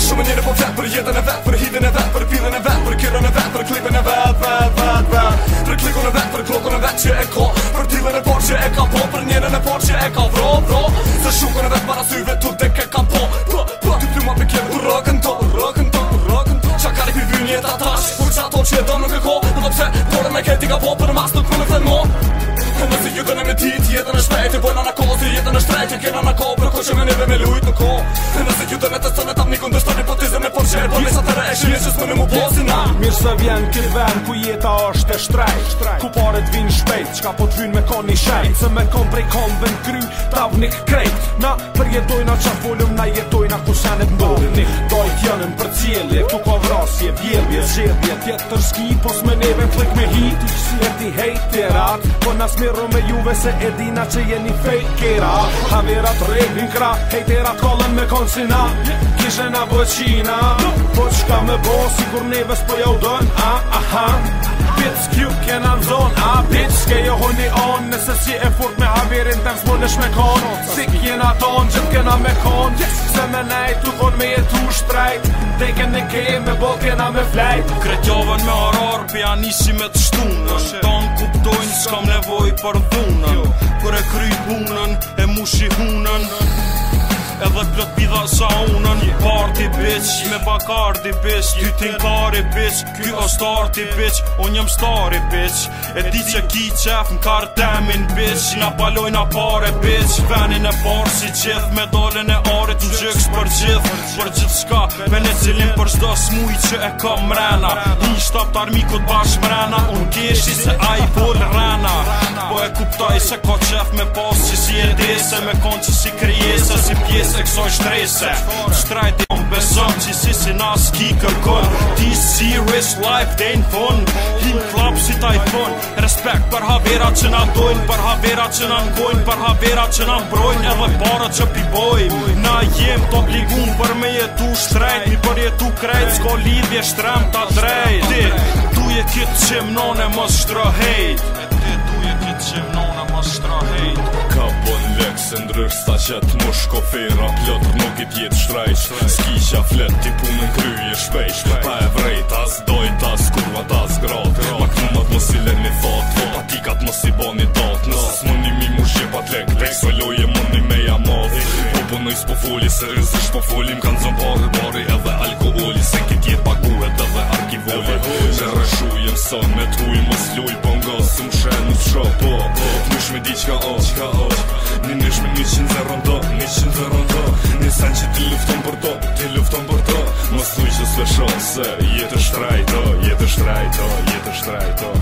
Shumë njëre po vetë për jetën e vetë Për hidin e vetë, për pilin e vetë Për kirën e vetë, për klipin e vetë, vetë, vetë, vetë Për klikun e vetë, për klokun e vetë që e ka, Për tilin e por që e ka po Për njëren në por që e ka vro, vro Se shukun e vetë para syve tu dhe ke ka po Për, për, ty pluma për kemë Për rëkën to, për rëkën to, për rëkën to Qa kari pi vynjet atash Për që ato që e do nuk e ko po po, Për dhe por e në klemo në shpejti Bojna në kohë, si jetën e shtrejti Kena në kohë, bro ko që me njeve me lujt në kohë Nëse kjo dërnet e së në një nikon dështani Po me përqer, po nisa të rejshin Mirë që s'mënë mu posi na Mirë se vjen këtë ven, ku jeta është e shtrejt Ku pare t'vin shpejt, qka po t'vin me koni shajt Se me kom prej kom dhe n'kry, tavnik krejt Na përjetojna qa volum, na jetojna ku senet mbërni Doj ski, neve flik me hit e ti hejt, tjerat, po nas miru me juve se edina që jeni fake kera Hamera të rejnë një kra Hejtera të kallën me konsina si na bëqina Po qka me bo Si kur neve s'po u dën A, aha ha Bitës kju kena në zonë A, bitës ke jo hojni onë Nëse si e furt me haverin Të nësë më në shmekon Si kjena tonë Gjithë kena me konë Se me nejt Tu konë me jetu shtrajt Dhe i ke Me bol kena me flajt Kretjove me horor Pja nisi me të shtunë Në shtonë kuptojnë nevoj për kry punën E mushi hunën Edhe plot pitha sa unën Party bitch Me bakardi bitch Ty tinkari bitch Ky o starti bitch Unë jëm stari bitch E di që ki qef në bitch Na paloj na pare bitch Venin e parë si qith Me dolin e are të gjyks për gjith Për gjith shka Me ne cilin për shdo smuj që e ka mrena Hi shtap të armikut bash mrena Unë kishi se a i pol kuptoj se ko qef me pas që si e dese Me kon që si kryese, si pjesë e kësoj shtrese Shtrajt i om besëm që si si nas ki kërkon Ti si risk life dhe në fun Him klap si i fun Respekt për havera që na dojnë Për havera që na ngojnë Për havera që na mbrojnë Edhe para që pi bojnë Na jem të obligun për me jetu shtrejt Mi për jetu krejt Sko lidhje shtrem të drejt Ti tu je kitë qim none mos shtrëhejt vetë që vnona hejt Ka bon po në vekë se ndrysh sa më shkofera Plotë nuk i pjetë shtrajsh Ski që a fletë t'i punën në kryje Pa e vrejt as dojt as kurvat as grat Ma kënumat më si një fatë Po më si boni datë Nësë më mimu shqepat lekë Rejsoj loje më një nëj po foli Se rëzësh po folim kanë zëmë pare Bari edhe alkoholi Se këtë jetë paguet edhe arkivoli Se rëshu jem sën me t'huj Më s'luj po nga së më shenë Nuk s'ho po Nysh me di qka o qka o Në me një qinë zërë ndo Një qinë zërë ndo Një sen që ti lufton për to Ti lufton për to Më s'luj që s'le shonë, se Jetë shtrajto Jetë shtrajto Jetë shtrajto